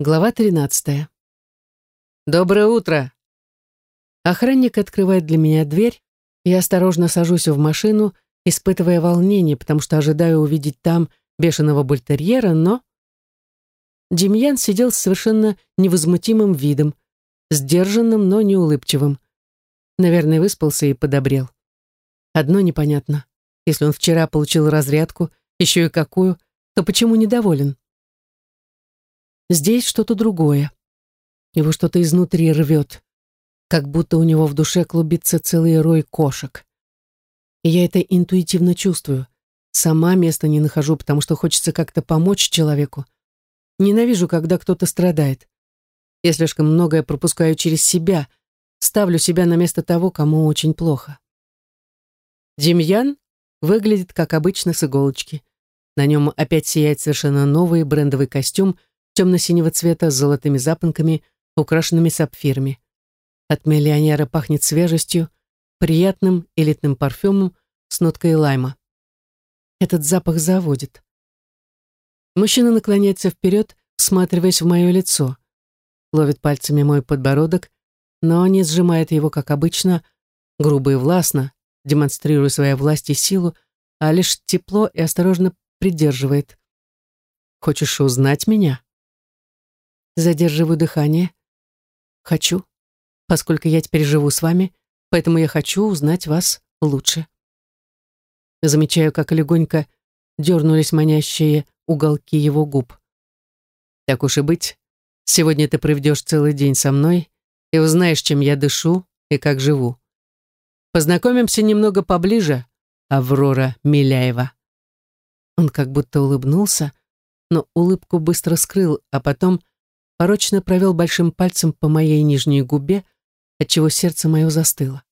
Глава 13. «Доброе утро!» Охранник открывает для меня дверь, я осторожно сажусь в машину, испытывая волнение, потому что ожидаю увидеть там бешеного бультерьера, но... Демьян сидел с совершенно невозмутимым видом, сдержанным, но не улыбчивым. Наверное, выспался и подобрел. Одно непонятно. Если он вчера получил разрядку, еще и какую, то почему недоволен? Здесь что-то другое. Его что-то изнутри рвет, как будто у него в душе клубится целый рой кошек. И я это интуитивно чувствую. Сама места не нахожу, потому что хочется как-то помочь человеку. Ненавижу, когда кто-то страдает. Я слишком многое пропускаю через себя, ставлю себя на место того, кому очень плохо. Демьян выглядит, как обычно, с иголочки. На нем опять сияет совершенно новый брендовый костюм темно-синего цвета с золотыми запонками, украшенными сапфирами. От миллионера пахнет свежестью, приятным элитным парфюмом с ноткой лайма. Этот запах заводит. Мужчина наклоняется вперед, всматриваясь в мое лицо. Ловит пальцами мой подбородок, но не сжимает его, как обычно, грубо и властно, демонстрируя свою власть и силу, а лишь тепло и осторожно придерживает. «Хочешь узнать меня?» Задерживаю дыхание. Хочу, поскольку я теперь живу с вами, поэтому я хочу узнать вас лучше. Замечаю, как легонько дернулись манящие уголки его губ. Так уж и быть, сегодня ты проведешь целый день со мной и узнаешь, чем я дышу и как живу. Познакомимся немного поближе, Аврора Миляева. Он как будто улыбнулся, но улыбку быстро скрыл, а потом порочно провел большим пальцем по моей нижней губе, отчего сердце мое застыло.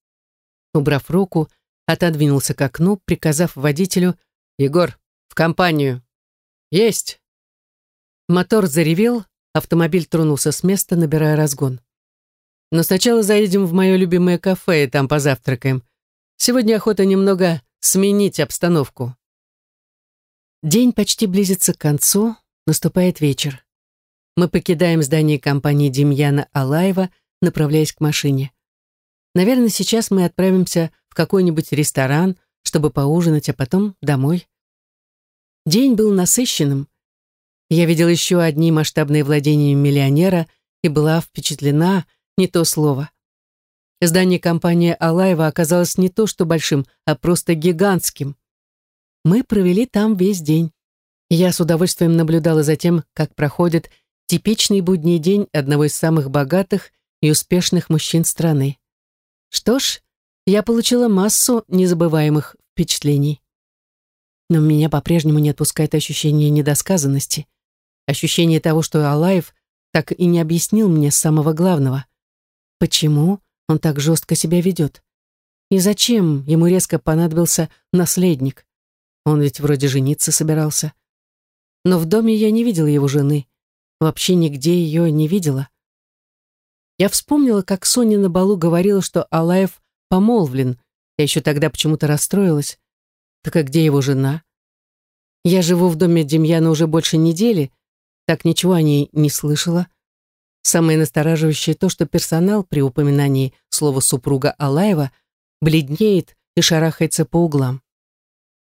Убрав руку, отодвинулся к окну, приказав водителю «Егор, в компанию!» «Есть!» Мотор заревел, автомобиль тронулся с места, набирая разгон. «Но сначала заедем в мое любимое кафе и там позавтракаем. Сегодня охота немного сменить обстановку». День почти близится к концу, наступает вечер. Мы покидаем здание компании Демьяна Алаева, направляясь к машине. Наверное, сейчас мы отправимся в какой-нибудь ресторан, чтобы поужинать, а потом домой. День был насыщенным. Я видела еще одни масштабные владения миллионера и была впечатлена, не то слово. Здание компании Алаева оказалось не то что большим, а просто гигантским. Мы провели там весь день. Я с удовольствием наблюдала за тем, как проходит Типичный будний день одного из самых богатых и успешных мужчин страны. Что ж, я получила массу незабываемых впечатлений. Но меня по-прежнему не отпускает ощущение недосказанности, ощущение того, что Алаев так и не объяснил мне самого главного. Почему он так жестко себя ведет? И зачем ему резко понадобился наследник? Он ведь вроде жениться собирался. Но в доме я не видела его жены, Вообще нигде ее не видела. Я вспомнила, как Соня на балу говорила, что Алаев помолвлен. Я еще тогда почему-то расстроилась. Так а где его жена? Я живу в доме Демьяна уже больше недели, так ничего о ней не слышала. Самое настораживающее то, что персонал при упоминании слова супруга Алаева бледнеет и шарахается по углам.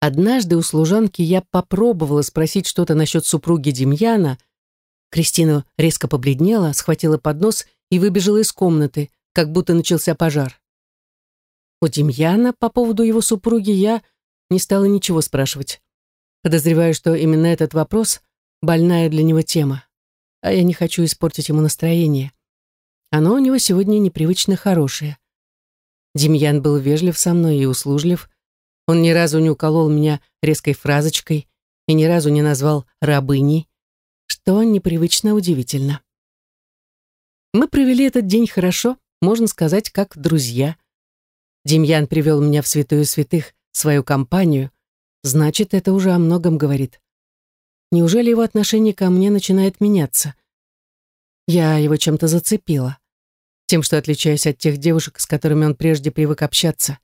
Однажды у служанки я попробовала спросить что-то насчет супруги Демьяна, Кристина резко побледнела, схватила поднос и выбежала из комнаты, как будто начался пожар. У Демьяна по поводу его супруги я не стала ничего спрашивать. Подозреваю, что именно этот вопрос — больная для него тема. А я не хочу испортить ему настроение. Оно у него сегодня непривычно хорошее. Демьян был вежлив со мной и услужлив. Он ни разу не уколол меня резкой фразочкой и ни разу не назвал рабыней что непривычно удивительно. Мы провели этот день хорошо, можно сказать, как друзья. Демьян привел меня в святую святых, свою компанию, значит, это уже о многом говорит. Неужели его отношение ко мне начинает меняться? Я его чем-то зацепила. Тем, что отличаюсь от тех девушек, с которыми он прежде привык общаться.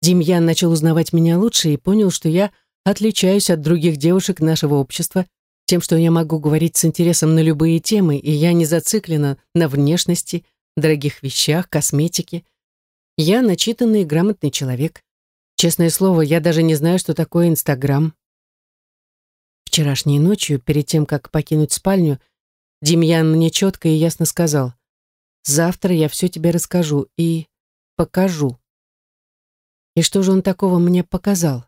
Демьян начал узнавать меня лучше и понял, что я отличаюсь от других девушек нашего общества Тем, что я могу говорить с интересом на любые темы, и я не зациклена на внешности, дорогих вещах, косметике. Я начитанный и грамотный человек. Честное слово, я даже не знаю, что такое Инстаграм. Вчерашней ночью, перед тем, как покинуть спальню, Демьян мне четко и ясно сказал, «Завтра я все тебе расскажу и покажу». И что же он такого мне показал?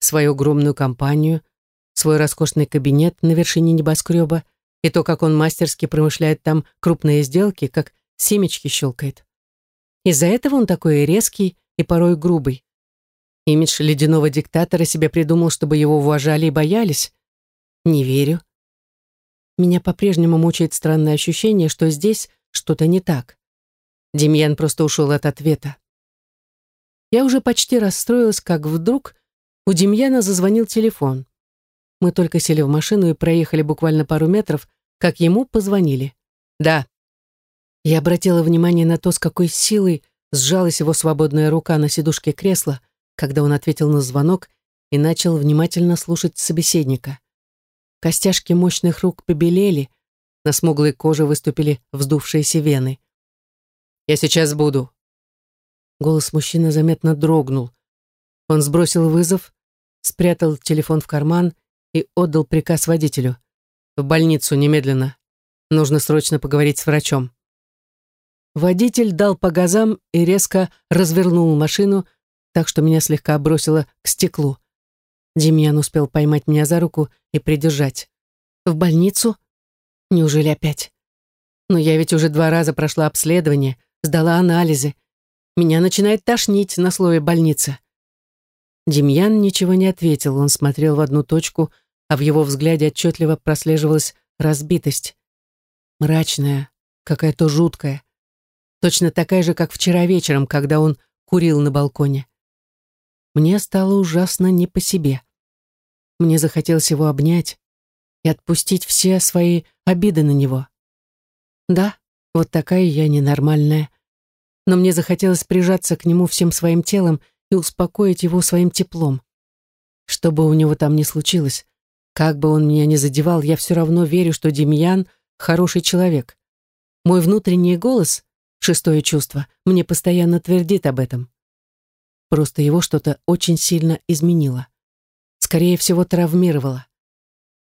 Свою огромную компанию, свой роскошный кабинет на вершине небоскреба и то, как он мастерски промышляет там крупные сделки, как семечки щелкает. Из-за этого он такой резкий и порой грубый. Имидж ледяного диктатора себе придумал, чтобы его уважали и боялись. Не верю. Меня по-прежнему мучает странное ощущение, что здесь что-то не так. Демьян просто ушел от ответа. Я уже почти расстроилась, как вдруг у Демьяна зазвонил телефон. Мы только сели в машину и проехали буквально пару метров, как ему позвонили. Да. Я обратила внимание на то, с какой силой сжалась его свободная рука на сидушке кресла, когда он ответил на звонок и начал внимательно слушать собеседника. Костяшки мощных рук побелели, на смуглой коже выступили вздувшиеся вены. «Я сейчас буду». Голос мужчины заметно дрогнул. Он сбросил вызов, спрятал телефон в карман и отдал приказ водителю. «В больницу немедленно. Нужно срочно поговорить с врачом». Водитель дал по газам и резко развернул машину, так что меня слегка бросило к стеклу. Демьян успел поймать меня за руку и придержать. «В больницу? Неужели опять? Но я ведь уже два раза прошла обследование, сдала анализы. Меня начинает тошнить на слове «больница». Демьян ничего не ответил, он смотрел в одну точку, а в его взгляде отчетливо прослеживалась разбитость. Мрачная, какая-то жуткая. Точно такая же, как вчера вечером, когда он курил на балконе. Мне стало ужасно не по себе. Мне захотелось его обнять и отпустить все свои обиды на него. Да, вот такая я ненормальная. Но мне захотелось прижаться к нему всем своим телом и успокоить его своим теплом. Что бы у него там ни случилось, как бы он меня ни задевал, я все равно верю, что Демьян — хороший человек. Мой внутренний голос, шестое чувство, мне постоянно твердит об этом. Просто его что-то очень сильно изменило. Скорее всего, травмировало.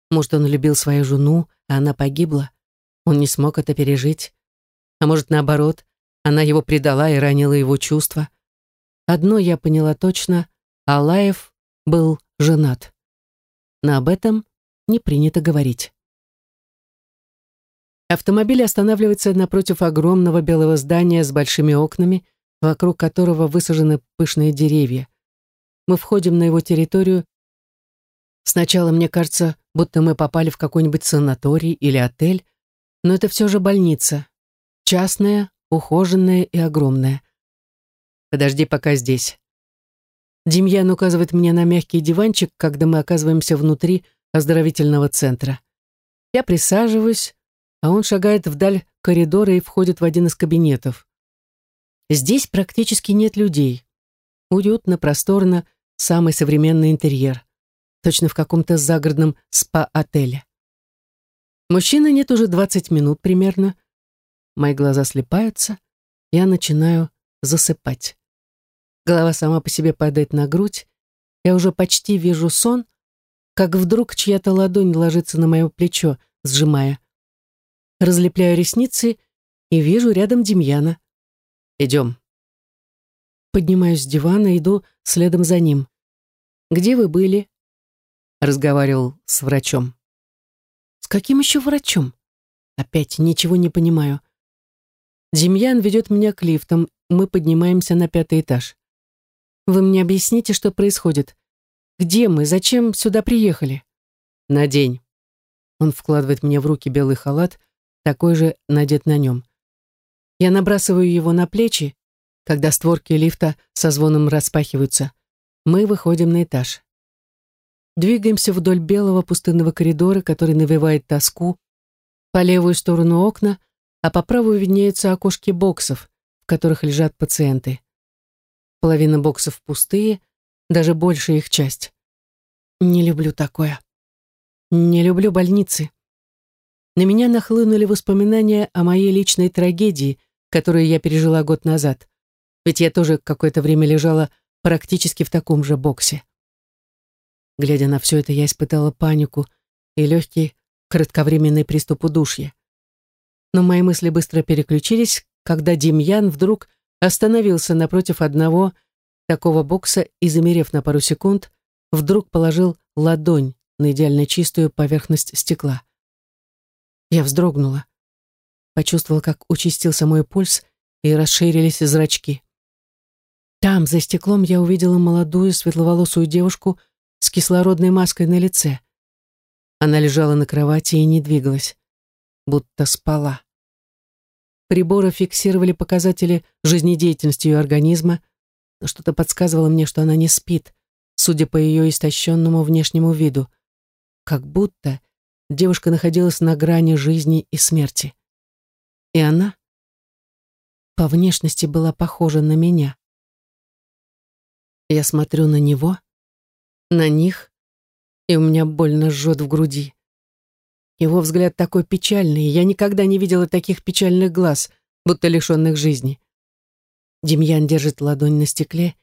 Может, он любил свою жену, а она погибла. Он не смог это пережить. А может, наоборот, она его предала и ранила его чувства. Одно я поняла точно — Алаев был женат но об этом не принято говорить. Автомобиль останавливается напротив огромного белого здания с большими окнами, вокруг которого высажены пышные деревья. Мы входим на его территорию. Сначала мне кажется, будто мы попали в какой-нибудь санаторий или отель, но это все же больница. Частная, ухоженная и огромная. Подожди пока здесь. Демьян указывает мне на мягкий диванчик, когда мы оказываемся внутри оздоровительного центра. Я присаживаюсь, а он шагает вдаль коридора и входит в один из кабинетов. Здесь практически нет людей. Уютно, просторно, самый современный интерьер. Точно в каком-то загородном спа-отеле. Мужчины нет уже 20 минут примерно. Мои глаза слепаются. Я начинаю засыпать. Голова сама по себе падает на грудь. Я уже почти вижу сон, как вдруг чья-то ладонь ложится на мое плечо, сжимая. Разлепляю ресницы и вижу рядом Демьяна. «Идем». Поднимаюсь с дивана, иду следом за ним. «Где вы были?» Разговаривал с врачом. «С каким еще врачом?» Опять ничего не понимаю. Демьян ведет меня к лифтам, мы поднимаемся на пятый этаж. Вы мне объясните, что происходит? Где мы? Зачем сюда приехали? На день. Он вкладывает мне в руки белый халат, такой же надет на нем. Я набрасываю его на плечи, когда створки лифта со звоном распахиваются. Мы выходим на этаж. Двигаемся вдоль белого пустынного коридора, который навевает тоску. По левую сторону окна, а по правую виднеются окошки боксов, в которых лежат пациенты. Половина боксов пустые, даже большая их часть. Не люблю такое. Не люблю больницы. На меня нахлынули воспоминания о моей личной трагедии, которую я пережила год назад. Ведь я тоже какое-то время лежала практически в таком же боксе. Глядя на все это, я испытала панику и легкий кратковременный приступ удушья. Но мои мысли быстро переключились, когда Демьян вдруг остановился напротив одного такого бокса и, замерев на пару секунд, вдруг положил ладонь на идеально чистую поверхность стекла. Я вздрогнула. Почувствовала, как участился мой пульс и расширились зрачки. Там, за стеклом, я увидела молодую светловолосую девушку с кислородной маской на лице. Она лежала на кровати и не двигалась, будто спала. Приборы фиксировали показатели жизнедеятельности ее организма, но что-то подсказывало мне, что она не спит, судя по ее истощенному внешнему виду. Как будто девушка находилась на грани жизни и смерти. И она по внешности была похожа на меня. Я смотрю на него, на них, и у меня больно жжет в груди. Его взгляд такой печальный, я никогда не видела таких печальных глаз, будто лишенных жизни. Демьян держит ладонь на стекле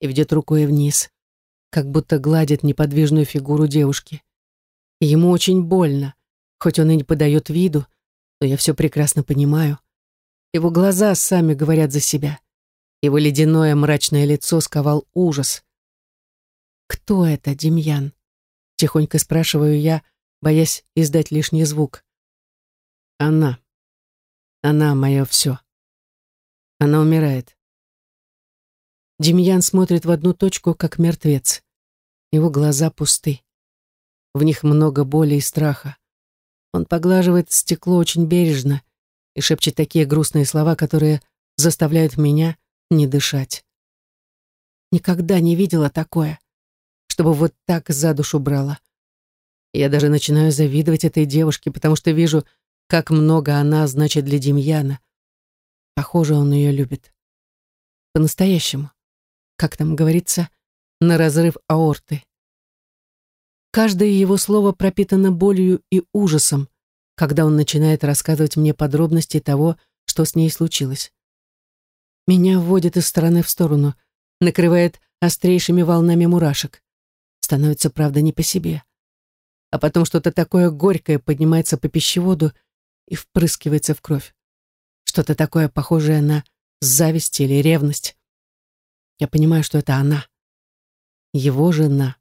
и ведет рукой вниз, как будто гладит неподвижную фигуру девушки. ему очень больно, хоть он и не подает виду, но я все прекрасно понимаю. Его глаза сами говорят за себя. Его ледяное мрачное лицо сковал ужас. «Кто это, Демьян?» — тихонько спрашиваю я, боясь издать лишний звук. «Она. Она мое все. Она умирает». Демьян смотрит в одну точку, как мертвец. Его глаза пусты. В них много боли и страха. Он поглаживает стекло очень бережно и шепчет такие грустные слова, которые заставляют меня не дышать. Никогда не видела такое, чтобы вот так за душу брала. Я даже начинаю завидовать этой девушке, потому что вижу, как много она значит для Демьяна. Похоже, он ее любит. По-настоящему. Как там говорится, на разрыв аорты. Каждое его слово пропитано болью и ужасом, когда он начинает рассказывать мне подробности того, что с ней случилось. Меня вводит из стороны в сторону, накрывает острейшими волнами мурашек. Становится, правда, не по себе. А потом что-то такое горькое поднимается по пищеводу и впрыскивается в кровь. Что-то такое похожее на зависть или ревность. Я понимаю, что это она. Его жена.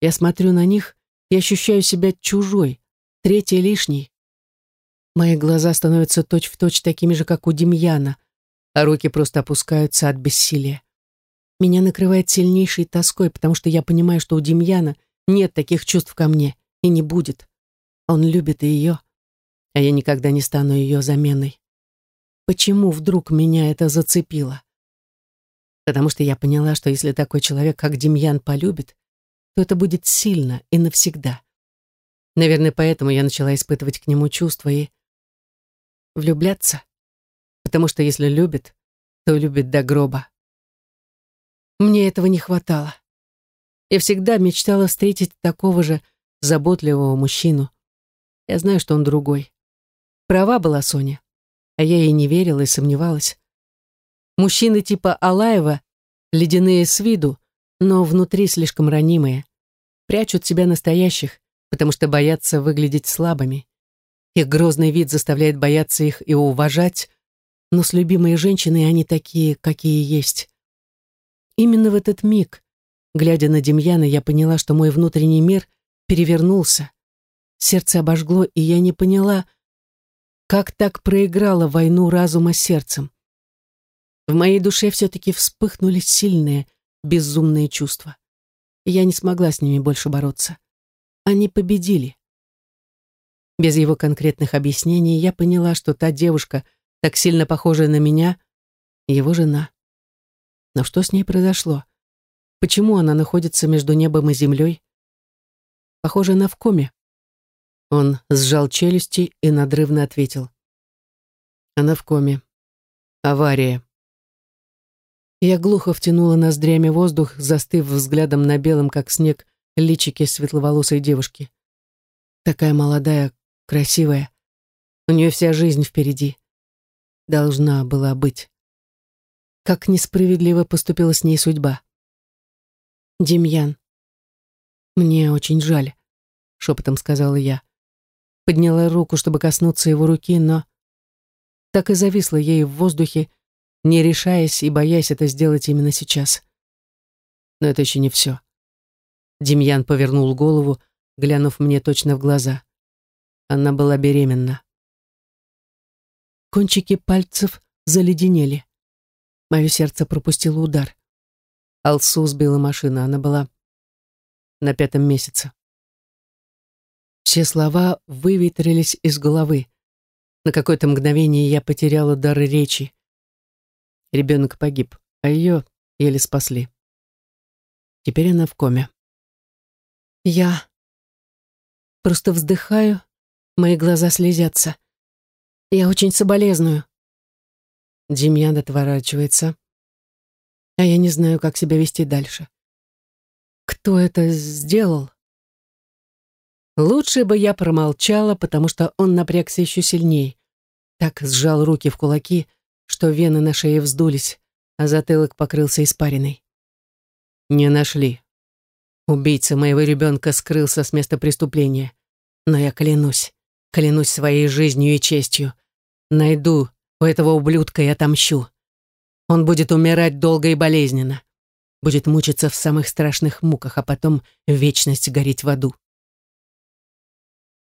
Я смотрю на них и ощущаю себя чужой, третьей лишней. Мои глаза становятся точь-в-точь точь такими же, как у Демьяна, а руки просто опускаются от бессилия. Меня накрывает сильнейшей тоской, потому что я понимаю, что у Демьяна нет таких чувств ко мне и не будет. Он любит ее, а я никогда не стану ее заменой. Почему вдруг меня это зацепило? Потому что я поняла, что если такой человек, как Демьян, полюбит, то это будет сильно и навсегда. Наверное, поэтому я начала испытывать к нему чувства и влюбляться. Потому что если любит, то любит до гроба. Мне этого не хватало. Я всегда мечтала встретить такого же заботливого мужчину. Я знаю, что он другой. Права была Соня, а я ей не верила и сомневалась. Мужчины типа Алаева ледяные с виду, но внутри слишком ранимые. Прячут себя настоящих, потому что боятся выглядеть слабыми. Их грозный вид заставляет бояться их и уважать, но с любимой женщиной они такие, какие есть. Именно в этот миг, глядя на Демьяна, я поняла, что мой внутренний мир перевернулся. Сердце обожгло, и я не поняла, как так проиграла войну разума сердцем. В моей душе все-таки вспыхнули сильные, безумные чувства. я не смогла с ними больше бороться. Они победили. Без его конкретных объяснений я поняла, что та девушка, так сильно похожая на меня, его жена. Но что с ней произошло? Почему она находится между небом и землей? Похоже, она в коме. Он сжал челюсти и надрывно ответил. Она в коме. Авария. Я глухо втянула ноздрями воздух, застыв взглядом на белом, как снег, личике светловолосой девушки. Такая молодая, красивая. У нее вся жизнь впереди. Должна была быть. Как несправедливо поступила с ней судьба. «Демьян, мне очень жаль», — шепотом сказала я. Подняла руку, чтобы коснуться его руки, но так и зависла ей в воздухе, не решаясь и боясь это сделать именно сейчас. Но это еще не все. Демьян повернул голову, глянув мне точно в глаза. Она была беременна. Кончики пальцев заледенели. Мое сердце пропустило удар. Алсу сбила машина, она была на пятом месяце. Все слова выветрились из головы. На какое-то мгновение я потеряла дар речи. Ребенок погиб, а ее еле спасли. Теперь она в коме. Я просто вздыхаю, мои глаза слезятся. Я очень соболезную. Демьян отворачивается, а я не знаю, как себя вести дальше. Кто это сделал? Лучше бы я промолчала, потому что он напрягся еще сильнее. Так сжал руки в кулаки, что вены на шее вздулись, а затылок покрылся испариной. Не нашли. Убийца моего ребенка скрылся с места преступления. Но я клянусь, клянусь своей жизнью и честью. Найду у этого ублюдка и отомщу. Он будет умирать долго и болезненно. Будет мучиться в самых страшных муках, а потом в вечность гореть в аду.